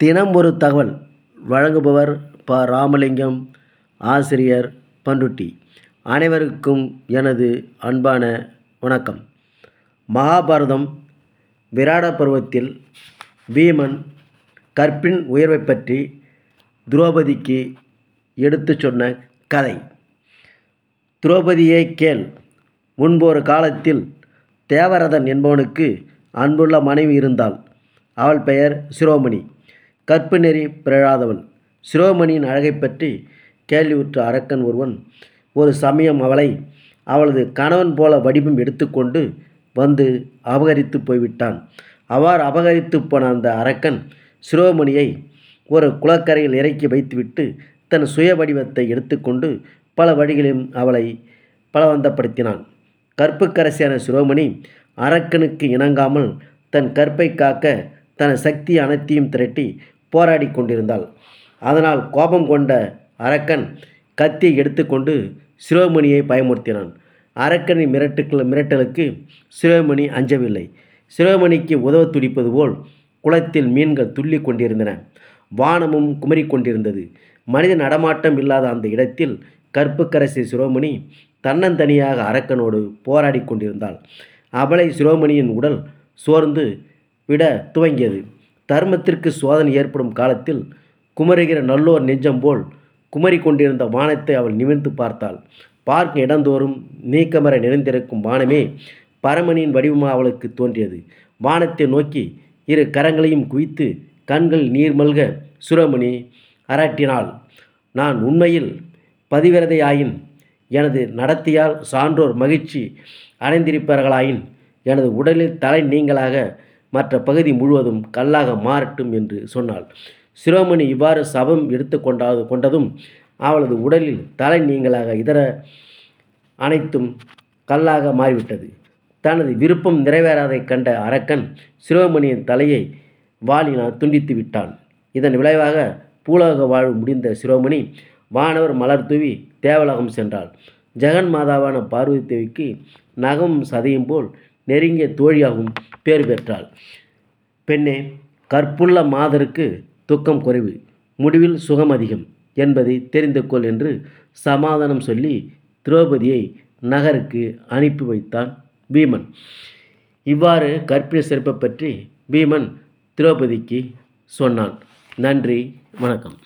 தினம் ஒரு தகவல் வழங்குபவர் ப. ராமலிங்கம் ஆசிரியர் பண்ருட்டி அனைவருக்கும் எனது அன்பான வணக்கம். மகாபாரதம் விராட பருவத்தில் பீமன் கற்பின் உயர்வை பற்றி துரோபதிக்கு எடுத்துச் சொன்ன கதை. துரோபதியே கேள் முன்பொரு காலத்தில் தேவரதன் என்பவனுக்கு அன்புள்ள மனைவி இருந்தாள். அவள் பெயர் சிரோமணி. கற்பு நெறி பிறழாதவன். சிரோமணியின் அழகை பற்றி கேள்வியுற்ற அரக்கன் ஒருவன் ஒரு சமயம் அவளை அவளது கணவன் போல வடிவம் எடுத்துக்கொண்டு வந்து அபகரித்து போய்விட்டான். அவ்வாறு அபகரித்து போன அந்த அரக்கன் சிரோமணியை ஒரு குளக்கரையில் இறக்கி வைத்துவிட்டு தன் சுய வடிவத்தை எடுத்துக்கொண்டு பல வழிகளிலும் அவளை பலவந்தப்படுத்தினான். கற்புக்கரசியான சிரோமணி அரக்கனுக்கு இணங்காமல் தன் கற்பை காக்க தன் சக்தி அனைத்தையும் திரட்டி போராடி கொண்டிருந்தாள். அதனால் கோபம் கொண்ட அரக்கன் கத்தியை எடுத்துக்கொண்டு சிரோமணியை பயமுறுத்தினான். அரக்கனின் மிரட்டுக்கள் மிரட்டலுக்கு சிரோமணி அஞ்சவில்லை. சிரோமணிக்கு உதவ துடிப்பது போல் குளத்தில் மீன்கள் துள்ளி கொண்டிருந்தன. வானமும் குமரிக் கொண்டிருந்தது. மனித நடமாட்டம் இல்லாத அந்த இடத்தில் கற்புக்கரசி சிரோமணி தன்னந்தனியாக அரக்கனோடு போராடி கொண்டிருந்தாள். அவளை சிரோமணியின் உடல் சோர்ந்து விட துவங்கியது. தர்மத்திற்கு சோதனை ஏற்படும் காலத்தில் குமருகிற நல்லோர் நெஞ்சம் போல் குமரி கொண்டிருந்த வானத்தை அவள் நிமிர்ந்து பார்த்தாள். பார்க்க இடந்தோறும் நீக்கமர நிறைந்திருக்கும் வானமே பரமனின் வடிவமாக அவளுக்கு தோன்றியது. வானத்தை நோக்கி இரு கரங்களையும் குவித்து கண்கள் நீர் மல்க சுரமணி அரட்டினாள் நான் உண்மையில் பதிவிரதையாயின் எனது நடத்தியால் சான்றோர் மகிழ்ச்சி அடைந்திருப்பார்களாயின் எனது உடலில் தலை நீங்களாக மற்ற பகுதி முழுவதும் கல்லாக மாறட்டும் என்று சொன்னாள். சிரோமணி இவ்வாறு சபம் எடுத்து கொண்டாது கொண்டதும் அவளது உடலில் தலை நீங்களாக இதர அனைத்தும் கல்லாக மாறிவிட்டது. தனது விருப்பம் நிறைவேறாதைக் கண்ட அரக்கன் சிரோமணியின் தலையை வாளினால் துண்டித்து விட்டான். இதன் விளைவாக பூலோக வாழ்வு முடிந்த சிரோமணி வானவர் மலர் தூவி தேவலோகம் சென்றாள். ஜெகன் மாதாவான பார்வதி தேவிக்கு நகமும் சதையும் போல் நெருங்கிய தோழியாகவும் பேர் பெற்றாள். பெண்ணே கற்புள்ள மாதருக்கு துக்கம் குறைவு முடிவில் சுகம் அதிகம் என்பதை தெரிந்து கொள் என்று சமாதானம் சொல்லி திரௌபதியை நகருக்கு அனுப்பி வைத்தான் பீமன். இவ்வாறு கற்பிண சிறப்பை பற்றி பீமன் திரௌபதிக்கு சொன்னான். நன்றி வணக்கம்.